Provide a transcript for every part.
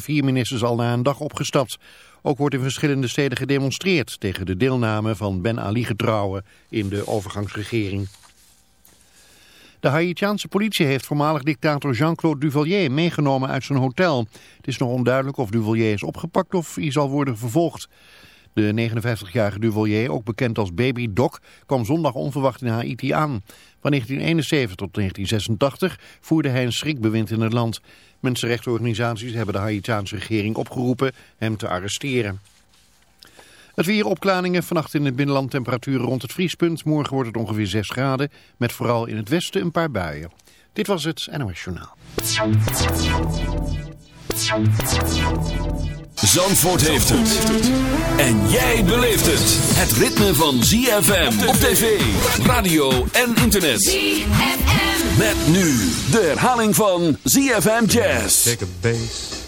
vier ministers al na een dag opgestapt. Ook wordt in verschillende steden gedemonstreerd tegen de deelname van Ben Ali-getrouwen in de overgangsregering. De Haitiaanse politie heeft voormalig dictator Jean-Claude Duvalier meegenomen uit zijn hotel. Het is nog onduidelijk of Duvalier is opgepakt of hij zal worden vervolgd. De 59-jarige Duvalier, ook bekend als Baby Doc, kwam zondag onverwacht in Haiti aan. Van 1971 tot 1986 voerde hij een schrikbewind in het land. Mensenrechtenorganisaties hebben de Haitiaanse regering opgeroepen hem te arresteren. Het weer opklaringen, vannacht in het binnenland temperaturen rond het vriespunt. Morgen wordt het ongeveer 6 graden, met vooral in het westen een paar buien. Dit was het NOS Journaal. Zandvoort heeft het. En jij beleeft het. Het ritme van ZFM op tv, radio en internet. ZFM. Met nu de herhaling van ZFM Jazz. Take a bass.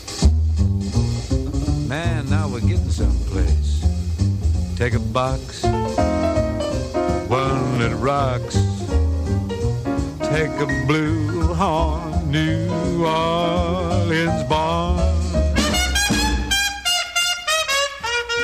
Man, now we're getting someplace. Take a box. One that rocks. Take a blue horn, New Orleans barn.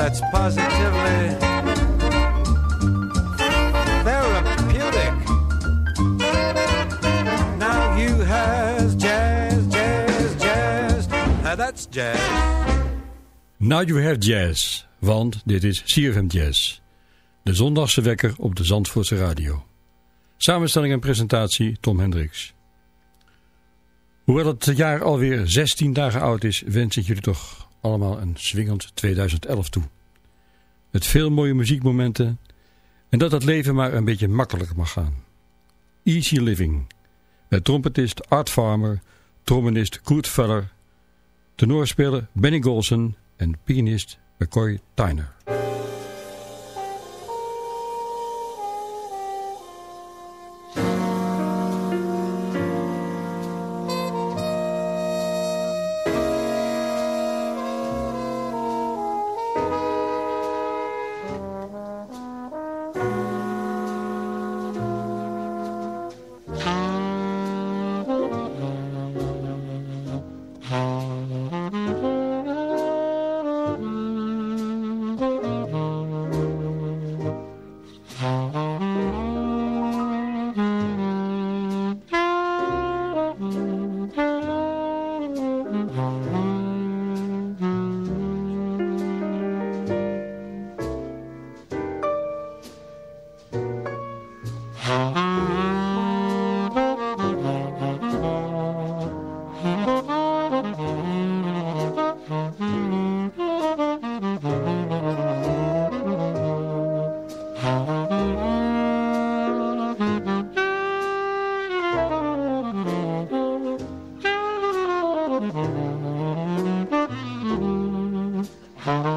That's positively therapeutic. Now you have jazz, jazz, jazz. Now that's jazz. Now You Have Jazz, want dit is CFM Jazz. De zondagse wekker op de Zandvoortse radio. Samenstelling en presentatie Tom Hendricks. Hoewel het jaar alweer 16 dagen oud is, wens ik jullie toch allemaal een swingend 2011 toe. Met veel mooie muziekmomenten en dat het leven maar een beetje makkelijker mag gaan. Easy Living. Met trompetist Art Farmer, trombonist Kurt Feller, tenorspeler Benny Golson en pianist McCoy Tyner. Mm-hmm.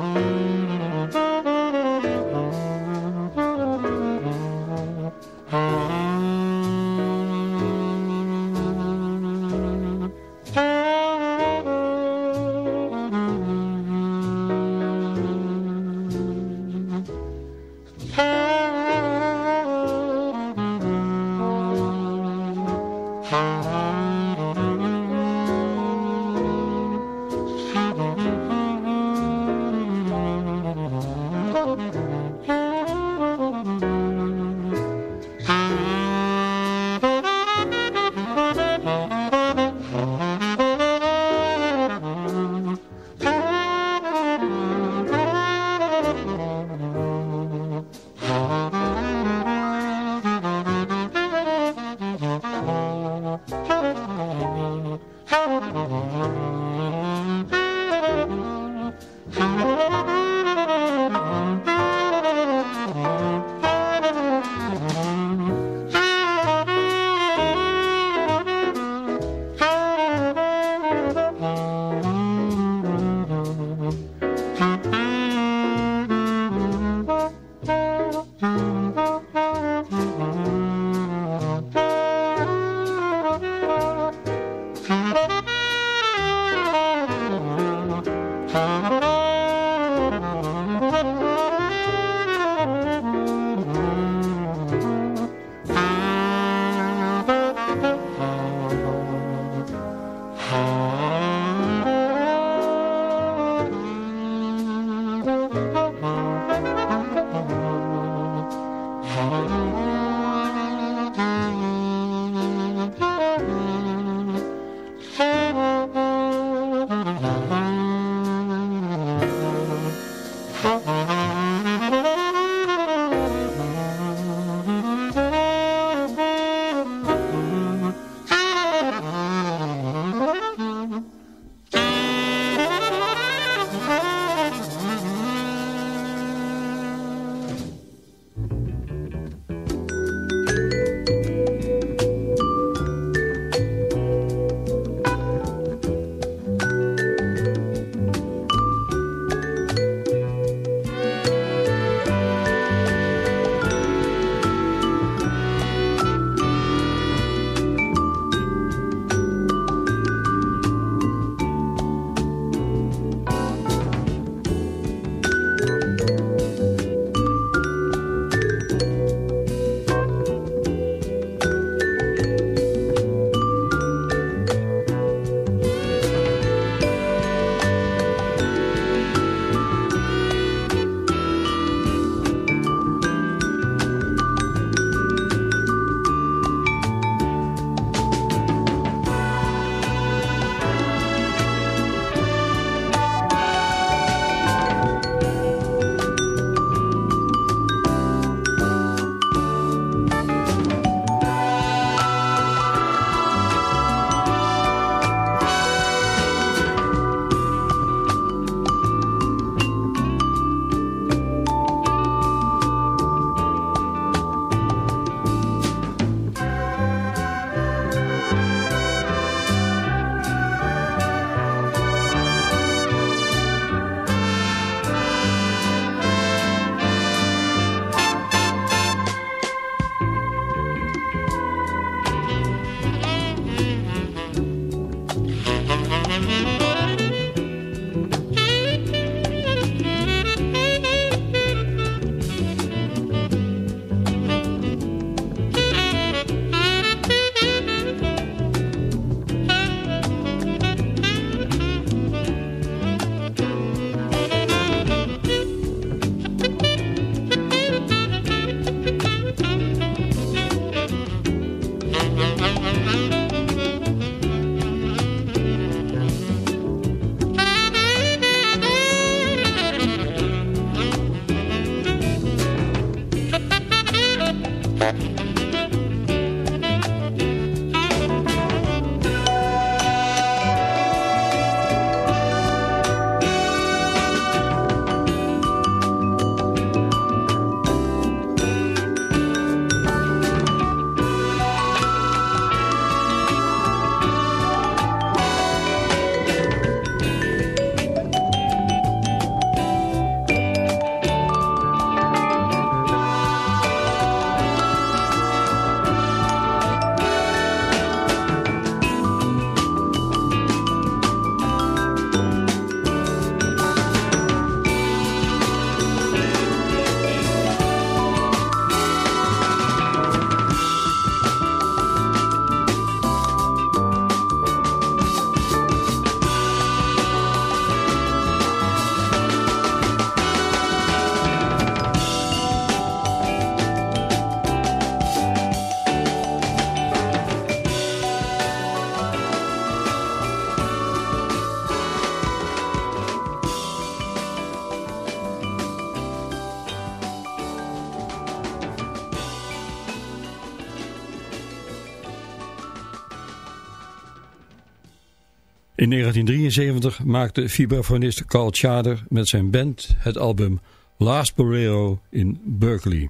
In 1973 maakte vibrafonist Carl Tjader met zijn band het album Last Bolero in Berkeley.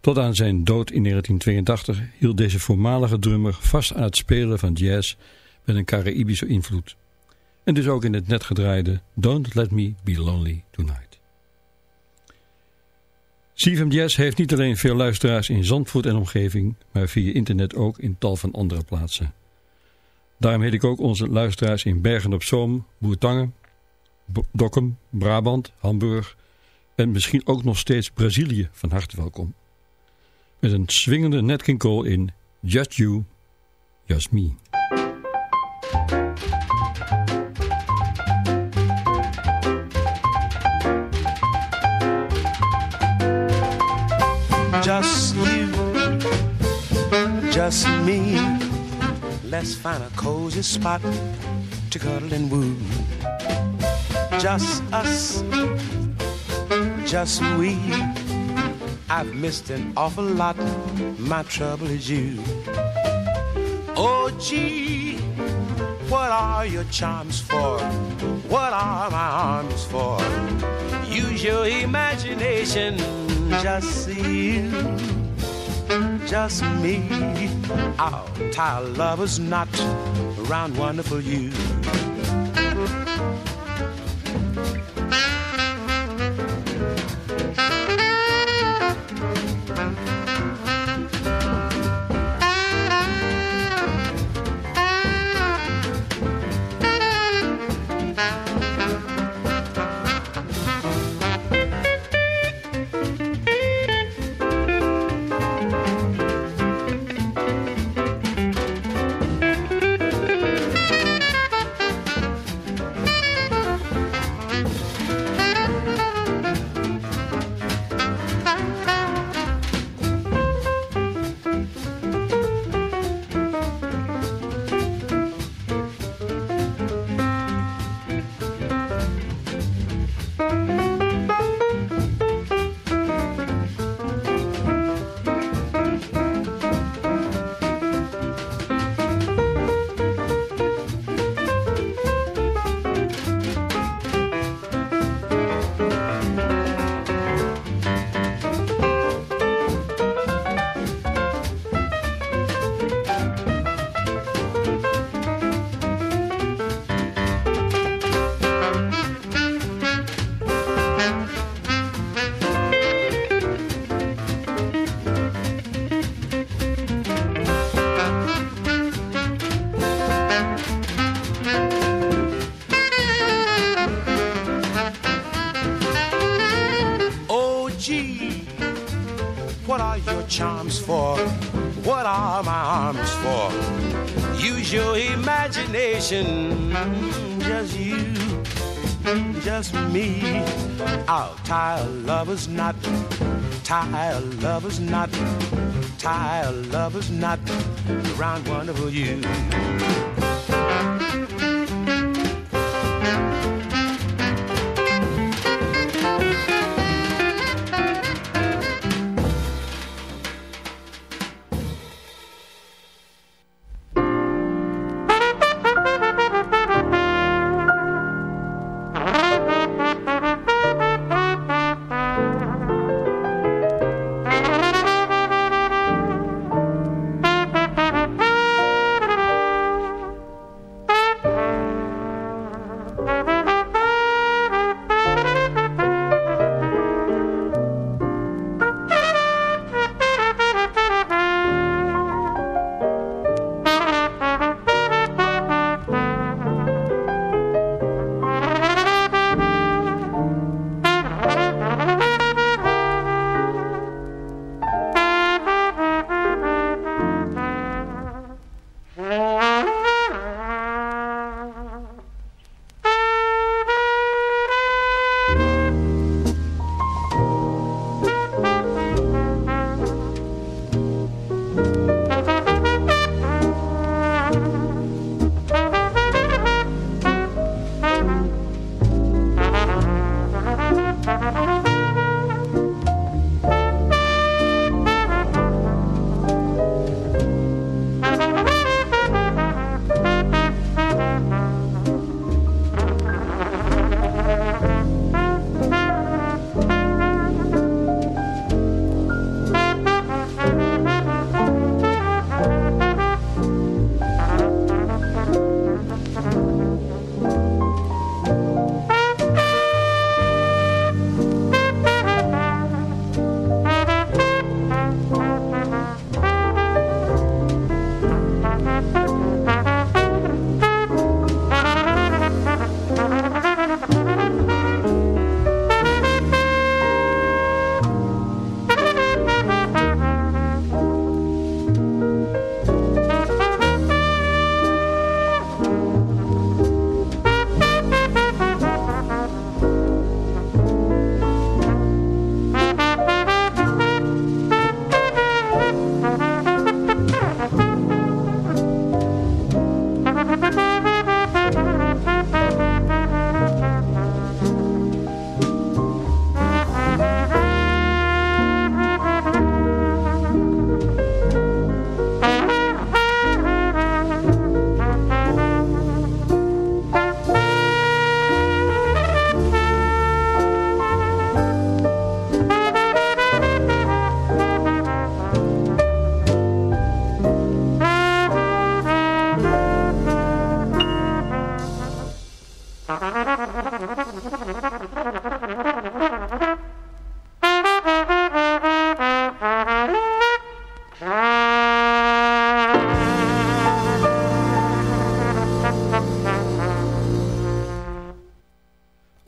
Tot aan zijn dood in 1982 hield deze voormalige drummer vast aan het spelen van jazz met een Caraïbische invloed. En dus ook in het net gedraaide Don't Let Me Be Lonely Tonight. CFM Jazz heeft niet alleen veel luisteraars in Zandvoort en omgeving, maar via internet ook in tal van andere plaatsen. Daarom heet ik ook onze luisteraars in Bergen op Zoom, Boertangen, Dokkum, Brabant, Hamburg en misschien ook nog steeds Brazilië van harte welkom. Met een swingende Nat King Cole in Just You, Just Me. Just you, just me. Let's find a cozy spot to cuddle and woo. Just us, just we. I've missed an awful lot. My trouble is you. Oh, gee, what are your charms for? What are my arms for? Use your imagination, just see you, just me. Tie a lover's knot around wonderful you. Just you, just me. I'll lover's knot, tie a lover's knot, tie a lover's knot around wonderful you.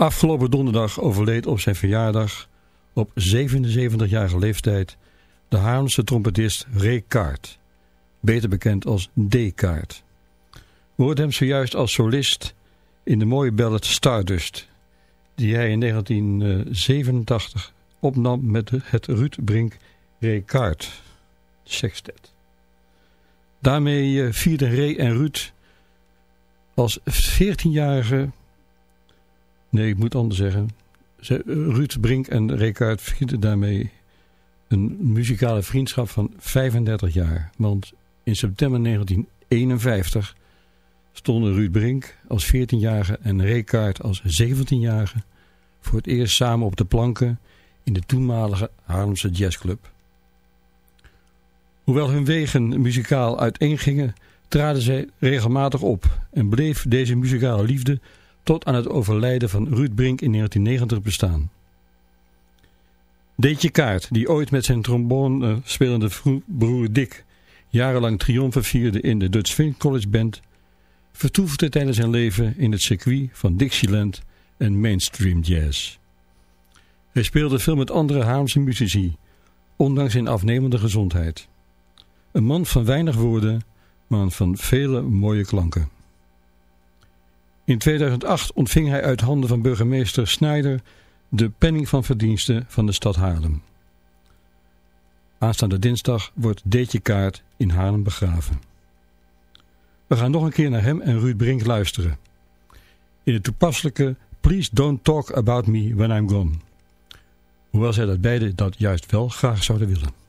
Afgelopen donderdag overleed op zijn verjaardag op 77-jarige leeftijd de Haarlemse trompetist Ray Kaart, beter bekend als. We hoorden hem zojuist als solist in de mooie ballad Stardust, die hij in 1987 opnam met het Ruud Brink Ray Kaart sextet. Daarmee eh, vierden Ray en Ruud als 14-jarige Nee, ik moet anders zeggen. Ruud Brink en Rekaard vinden daarmee een muzikale vriendschap van 35 jaar. Want in september 1951 stonden Ruud Brink als 14-jarige en Rekaard als 17-jarige voor het eerst samen op de planken in de toenmalige Haarlemse jazzclub. Hoewel hun wegen muzikaal uiteengingen, traden zij regelmatig op en bleef deze muzikale liefde tot aan het overlijden van Ruud Brink in 1990 bestaan. Deetje Kaart, die ooit met zijn trombone spelende broer Dick jarenlang triomfen vierde in de Dutch Film College Band, vertoefde tijdens zijn leven in het circuit van Dixieland en mainstream jazz. Hij speelde veel met andere Haamse muzici, ondanks zijn afnemende gezondheid. Een man van weinig woorden, maar van vele mooie klanken. In 2008 ontving hij uit handen van burgemeester Snijder de penning van verdiensten van de stad Haarlem. Aanstaande dinsdag wordt Deetje Kaart in Haarlem begraven. We gaan nog een keer naar hem en Ruud Brink luisteren. In het toepasselijke Please Don't Talk About Me When I'm Gone. Hoewel zij dat beide dat juist wel graag zouden willen.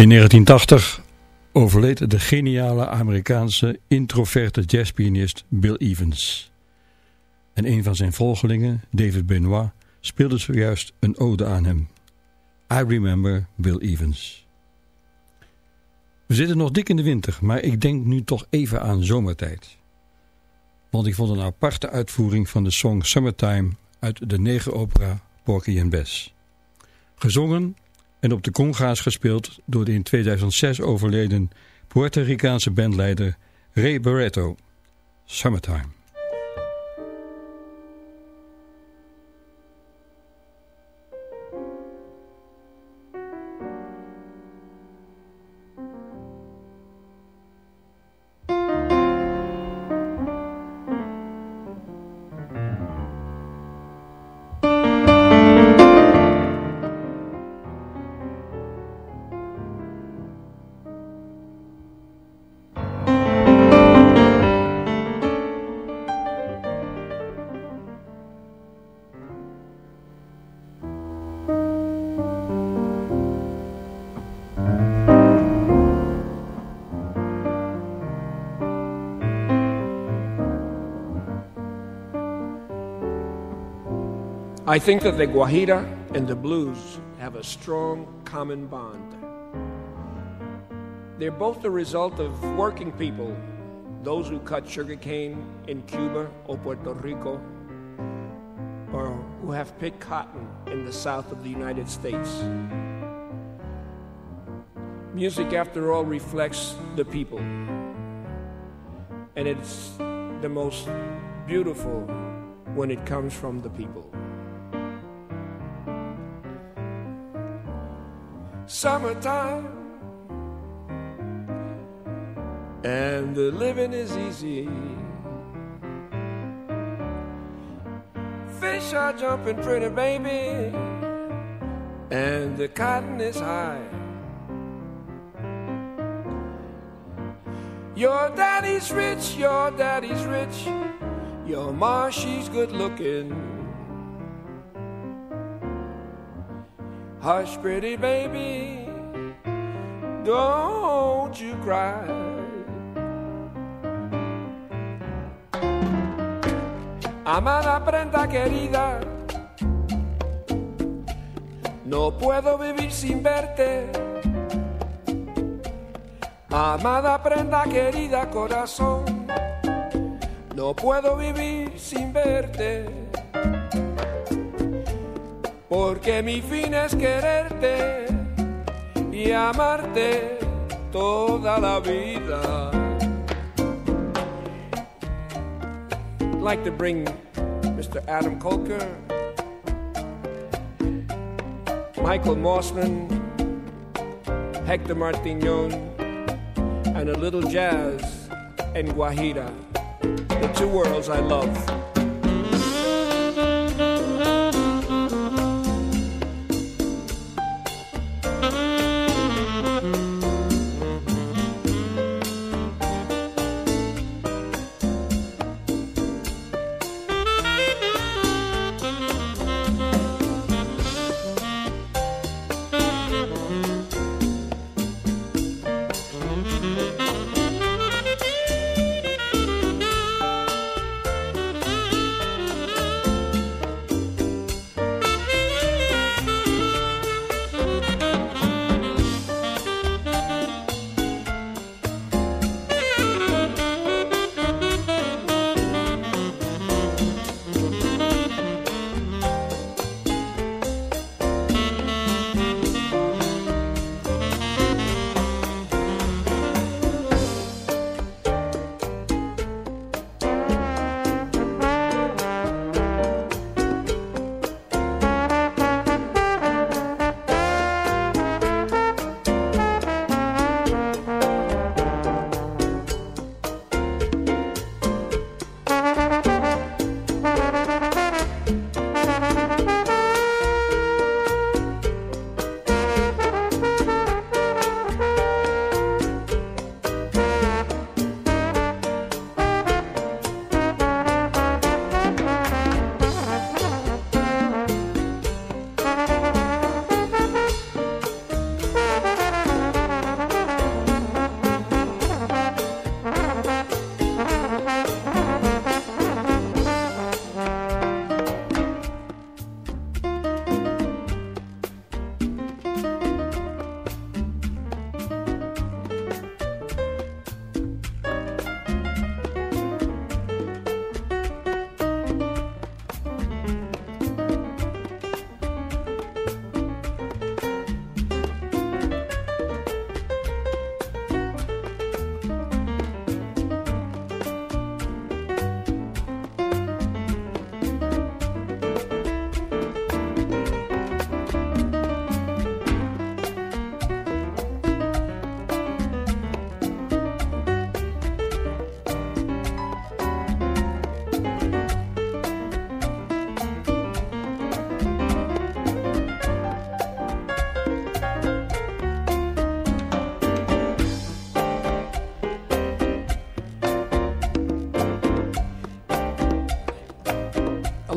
In 1980 overleed de geniale Amerikaanse introverte jazzpianist Bill Evans. En een van zijn volgelingen, David Benoit, speelde zojuist een ode aan hem. I Remember Bill Evans. We zitten nog dik in de winter, maar ik denk nu toch even aan zomertijd. Want ik vond een aparte uitvoering van de song Summertime uit de negeropera Porky and Bess. Gezongen en op de conga's gespeeld door de in 2006 overleden Puerto Ricaanse bandleider Ray Barretto. Summertime. I think that the Guajira and the blues have a strong common bond. They're both the result of working people, those who cut sugarcane in Cuba or Puerto Rico, or who have picked cotton in the south of the United States. Music, after all, reflects the people, and it's the most beautiful when it comes from the people. Summertime and the living is easy. Fish are jumping pretty, baby, and the cotton is high. Your daddy's rich, your daddy's rich, your ma, she's good looking. Hush, pretty baby, don't you cry. Amada prenda querida, no puedo vivir sin verte. Amada prenda querida corazón, no puedo vivir sin verte porque mi fin es quererte y amarte toda la vida. I'd like to bring Mr. Adam Kolker, Michael Mossman, Hector Martignon, and a little jazz and Guajira, the two worlds I love.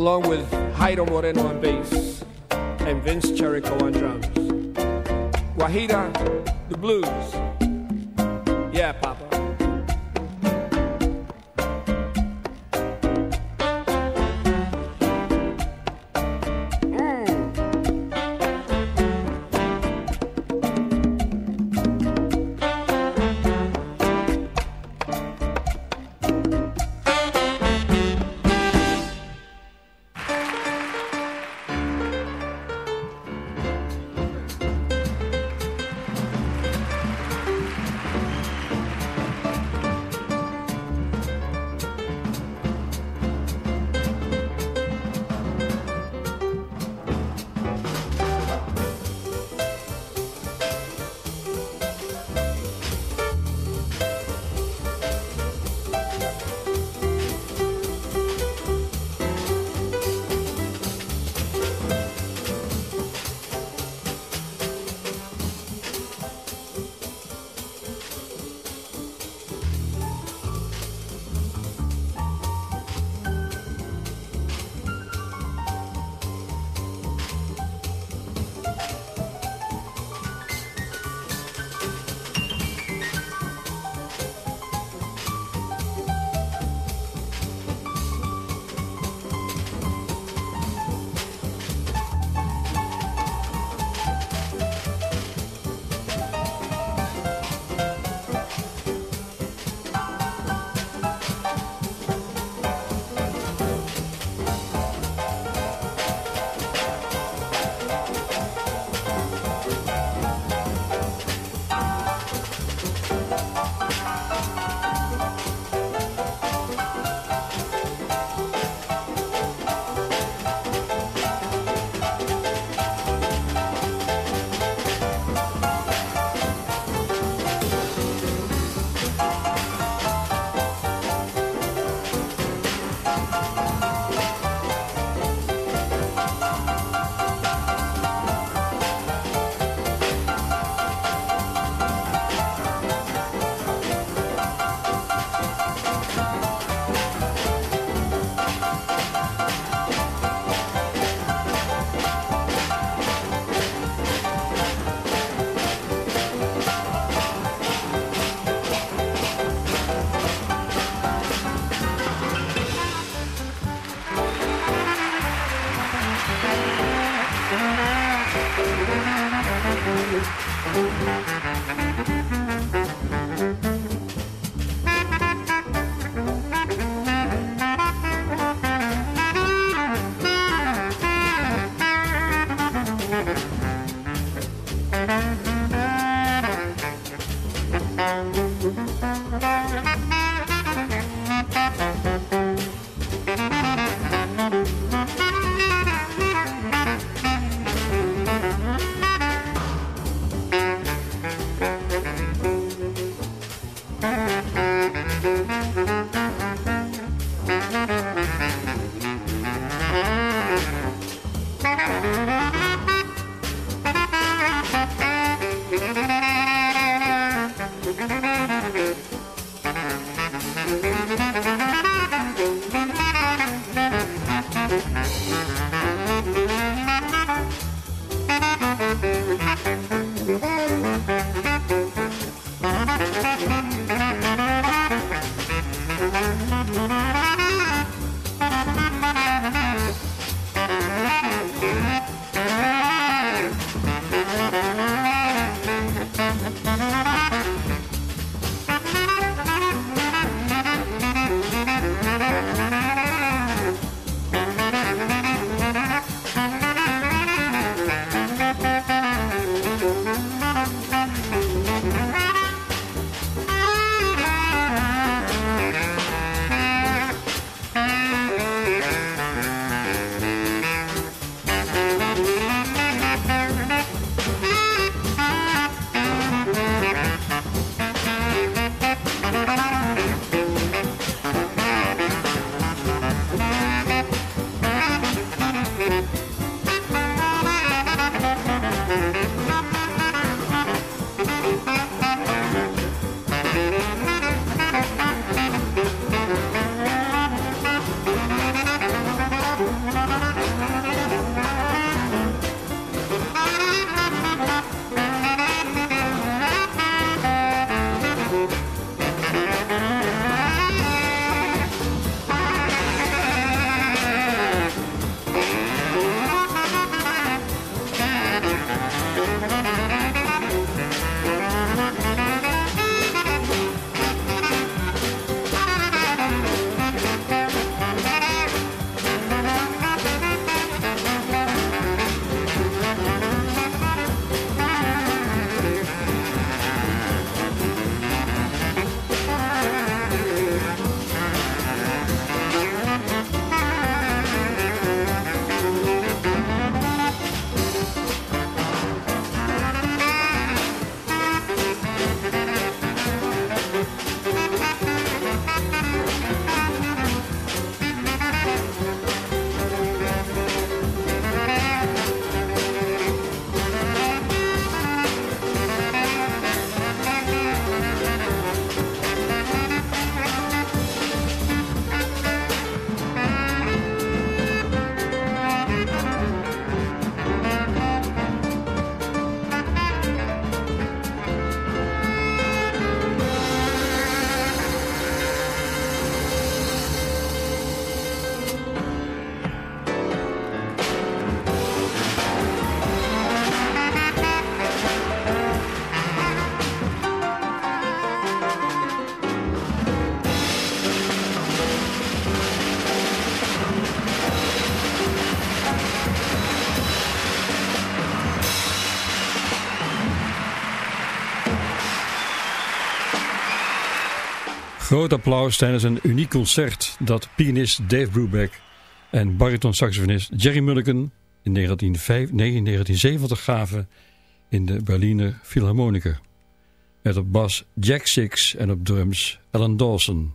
Along with Jairo Moreno on bass and Vince Cherico on drums. Guajira, the blues. Groot applaus tijdens een uniek concert dat pianist Dave Brubeck en bariton-saxofonist Jerry Mulligan in 1970 gaven in de Berliner Philharmoniker. Met op bas Jack Six en op drums Alan Dawson.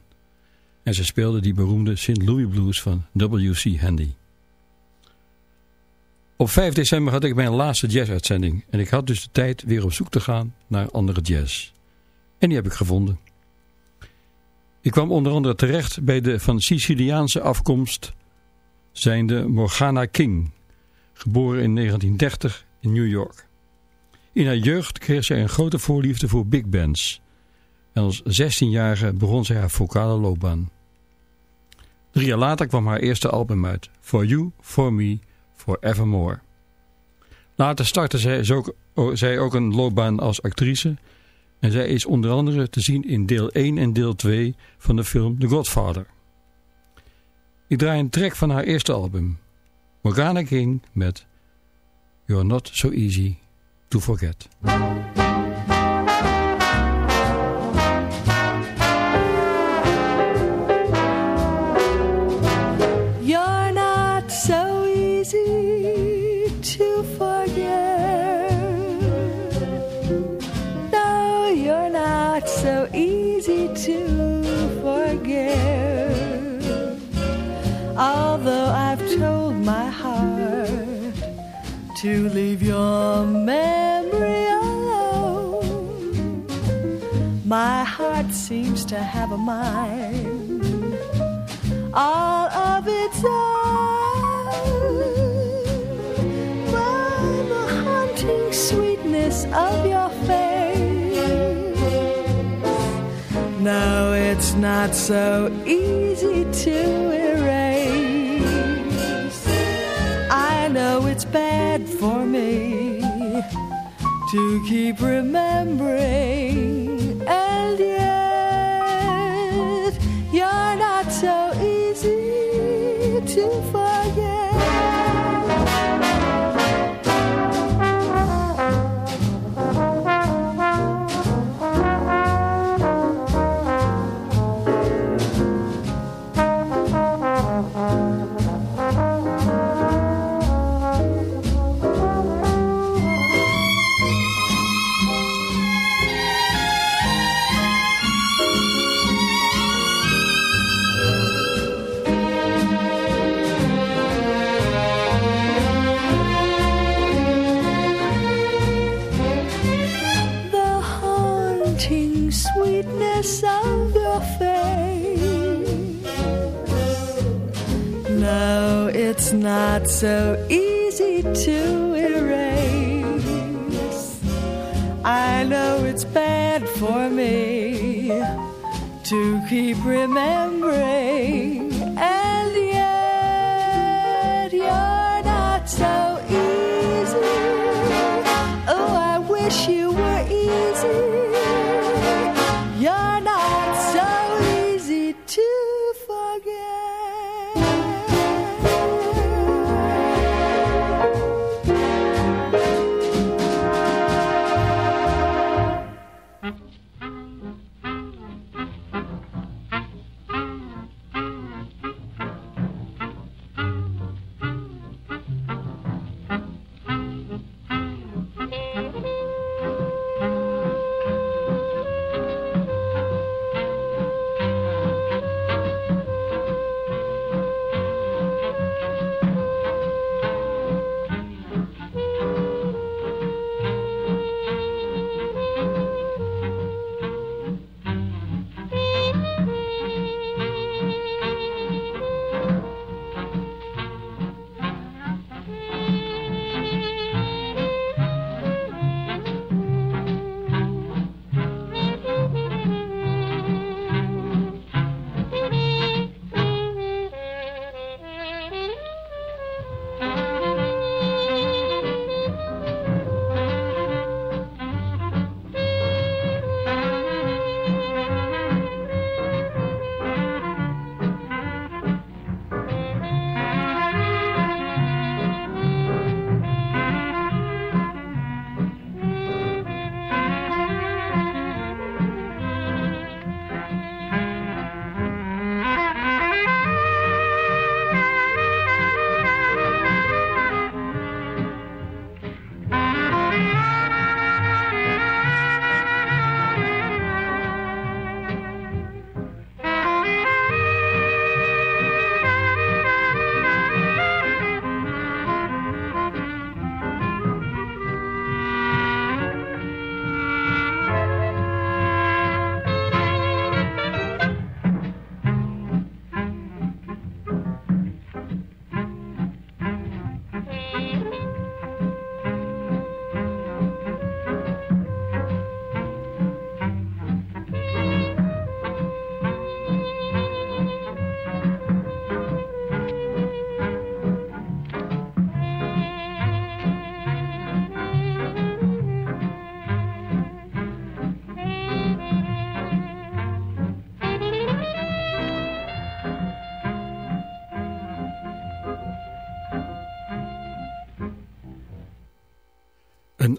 En ze speelden die beroemde St. Louis Blues van W.C. Handy. Op 5 december had ik mijn laatste jazz-uitzending en ik had dus de tijd weer op zoek te gaan naar andere jazz. En die heb ik gevonden. Ik kwam onder andere terecht bij de van Siciliaanse afkomst zijnde Morgana King, geboren in 1930 in New York. In haar jeugd kreeg zij een grote voorliefde voor big bands en als 16-jarige begon zij haar vocale loopbaan. Drie jaar later kwam haar eerste album uit, For You, For Me, Forevermore. Later startte zij, zij ook een loopbaan als actrice en zij is onder andere te zien in deel 1 en deel 2 van de film The Godfather. Ik draai een track van haar eerste album, Morgana King met You're Not So Easy To Forget. To leave your memory alone. My heart seems to have a mind all of its own. By the haunting sweetness of your face. No, it's not so easy to it's bad for me to keep remembering, and yet you're not so easy to forget. Not so easy to erase. I know it's bad for me to keep remembering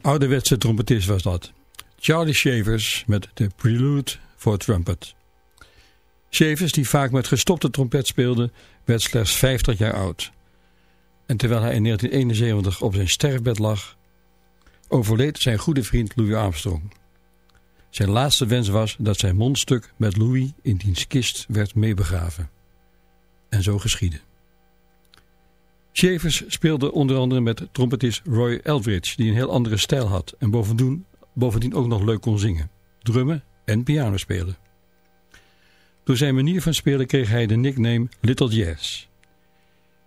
ouderwetse trompetist was dat. Charlie Shavers met de Prelude for Trumpet. Shavers, die vaak met gestopte trompet speelde, werd slechts 50 jaar oud. En terwijl hij in 1971 op zijn sterfbed lag, overleed zijn goede vriend Louis Armstrong. Zijn laatste wens was dat zijn mondstuk met Louis in diens kist werd meebegraven. En zo geschiedde. Shavers speelde onder andere met trompetist Roy Eldridge, die een heel andere stijl had en bovendien, bovendien ook nog leuk kon zingen, drummen en piano spelen. Door zijn manier van spelen kreeg hij de nickname Little Jazz.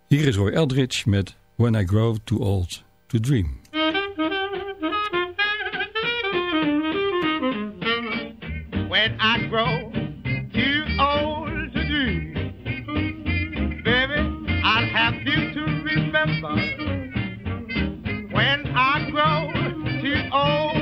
Hier is Roy Eldridge met When I Grow Too Old to Dream. When I grow remember. When I grow too old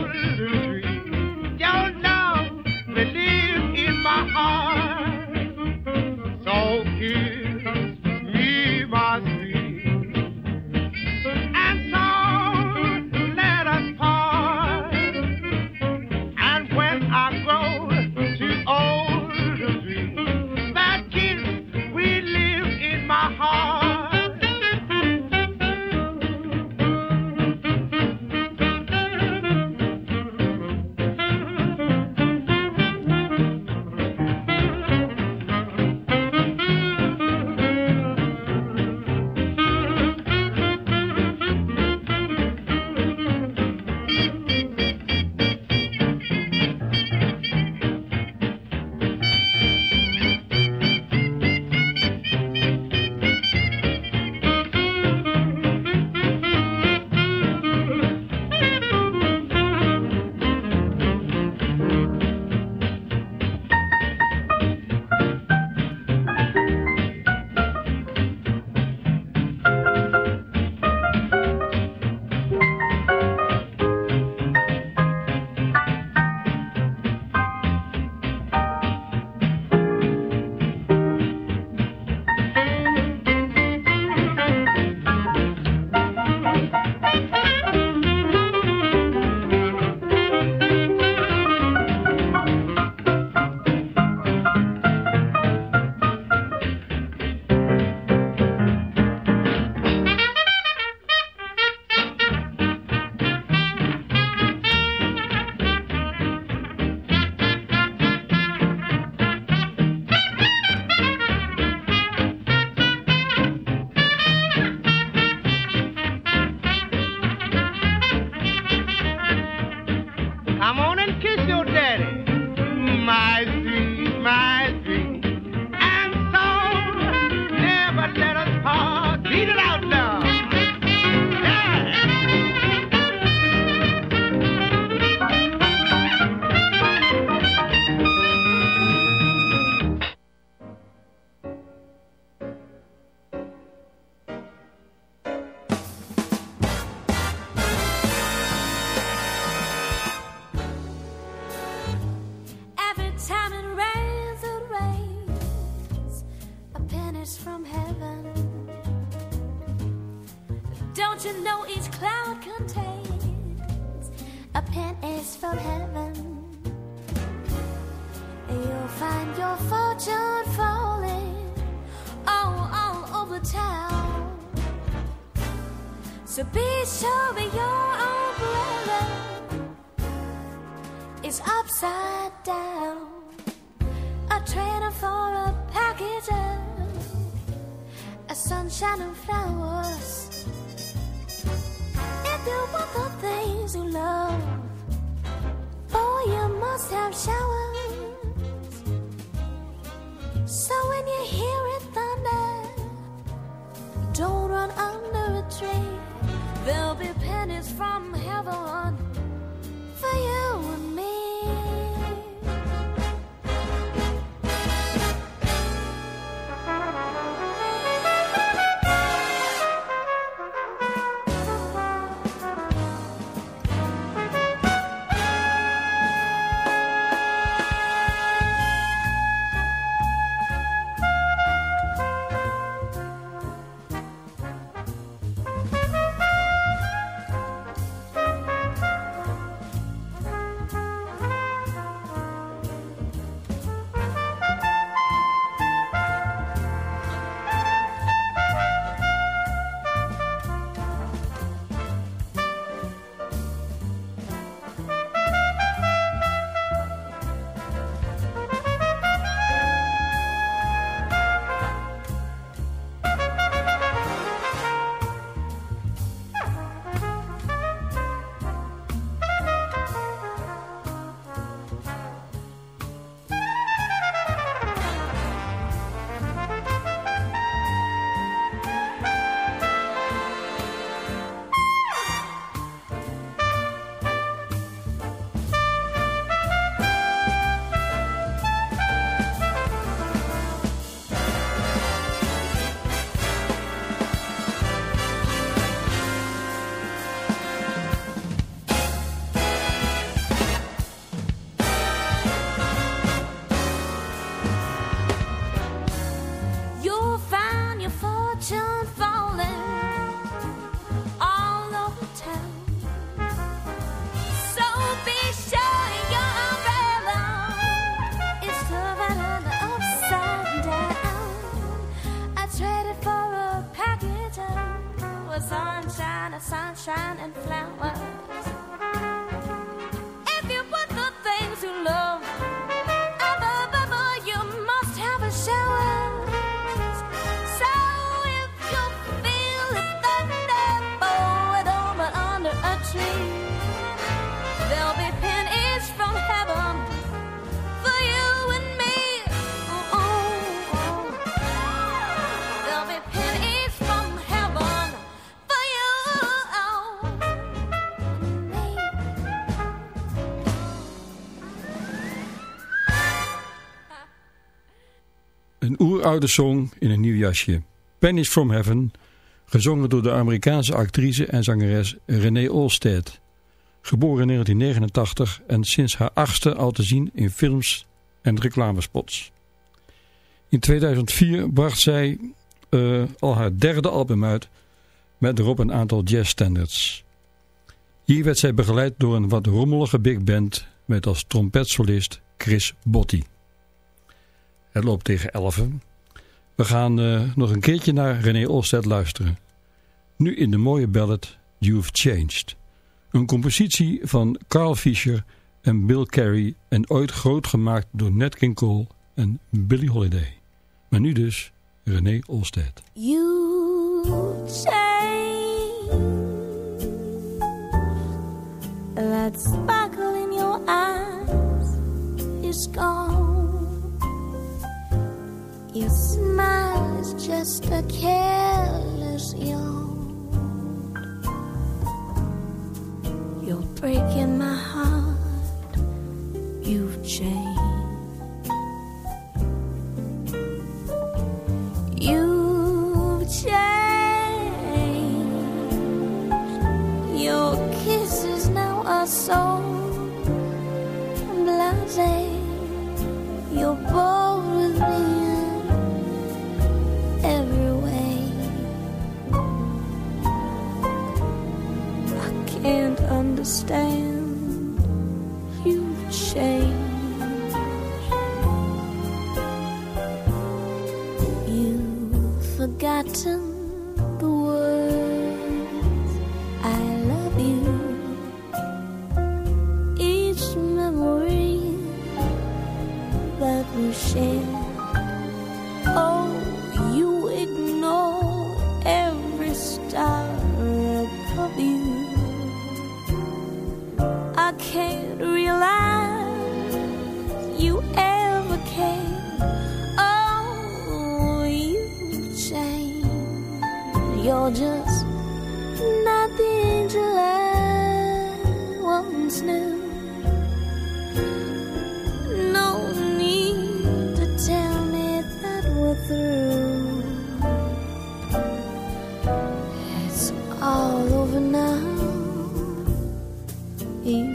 sunshine and flowers. If you want the things you love, boy, you must have showers. So when you hear it thunder, don't run under a tree. There'll be pennies from heaven Oeroude song in een nieuw jasje. Pennies from Heaven, gezongen door de Amerikaanse actrice en zangeres Renee Olstead. Geboren in 1989 en sinds haar achtste al te zien in films en reclamespots. In 2004 bracht zij eh, al haar derde album uit met erop een aantal jazzstandards. Hier werd zij begeleid door een wat rommelige big band met als trompetsolist Chris Botti. Het loopt tegen 11. We gaan eh, nog een keertje naar René Olstedt luisteren. Nu in de mooie ballad You've Changed. Een compositie van Carl Fischer en Bill Carey en ooit groot gemaakt door Nat King Cole en Billie Holiday. Maar nu dus René Olstedt. Your eyes is gone. Your smile is just a careless yawn. You're breaking my heart. You've changed. Forgotten You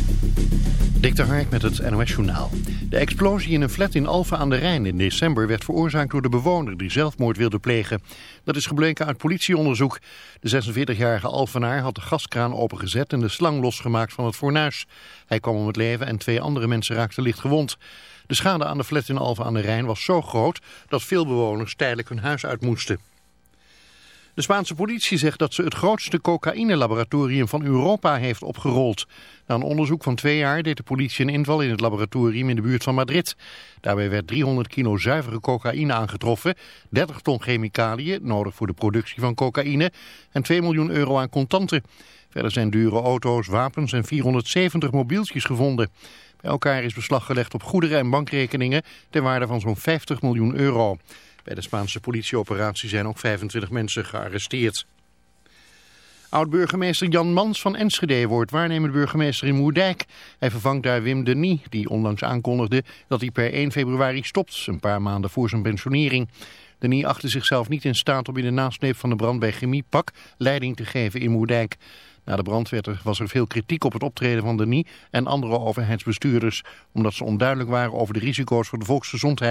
De Hark met het NOS Journaal. De explosie in een flat in Alphen aan de Rijn in december werd veroorzaakt door de bewoner die zelfmoord wilde plegen. Dat is gebleken uit politieonderzoek. De 46-jarige Alphenaar had de gaskraan opengezet en de slang losgemaakt van het fornuis. Hij kwam om het leven en twee andere mensen raakten licht gewond. De schade aan de flat in Alphen aan de Rijn was zo groot dat veel bewoners tijdelijk hun huis uit moesten. De Spaanse politie zegt dat ze het grootste cocaïne-laboratorium van Europa heeft opgerold. Na een onderzoek van twee jaar deed de politie een inval in het laboratorium in de buurt van Madrid. Daarbij werd 300 kilo zuivere cocaïne aangetroffen, 30 ton chemicaliën, nodig voor de productie van cocaïne, en 2 miljoen euro aan contanten. Verder zijn dure auto's, wapens en 470 mobieltjes gevonden. Bij elkaar is beslag gelegd op goederen en bankrekeningen ter waarde van zo'n 50 miljoen euro. Bij de Spaanse politieoperatie zijn ook 25 mensen gearresteerd. Oud-burgemeester Jan Mans van Enschede wordt waarnemend burgemeester in Moerdijk. Hij vervangt daar Wim Denis, die onlangs aankondigde dat hij per 1 februari stopt, een paar maanden voor zijn pensionering. Denis achtte zichzelf niet in staat om in de nasleep van de brand bij Chemiepak leiding te geven in Moerdijk. Na de brand werd er, was er veel kritiek op het optreden van Denis en andere overheidsbestuurders, omdat ze onduidelijk waren over de risico's voor de volksgezondheid.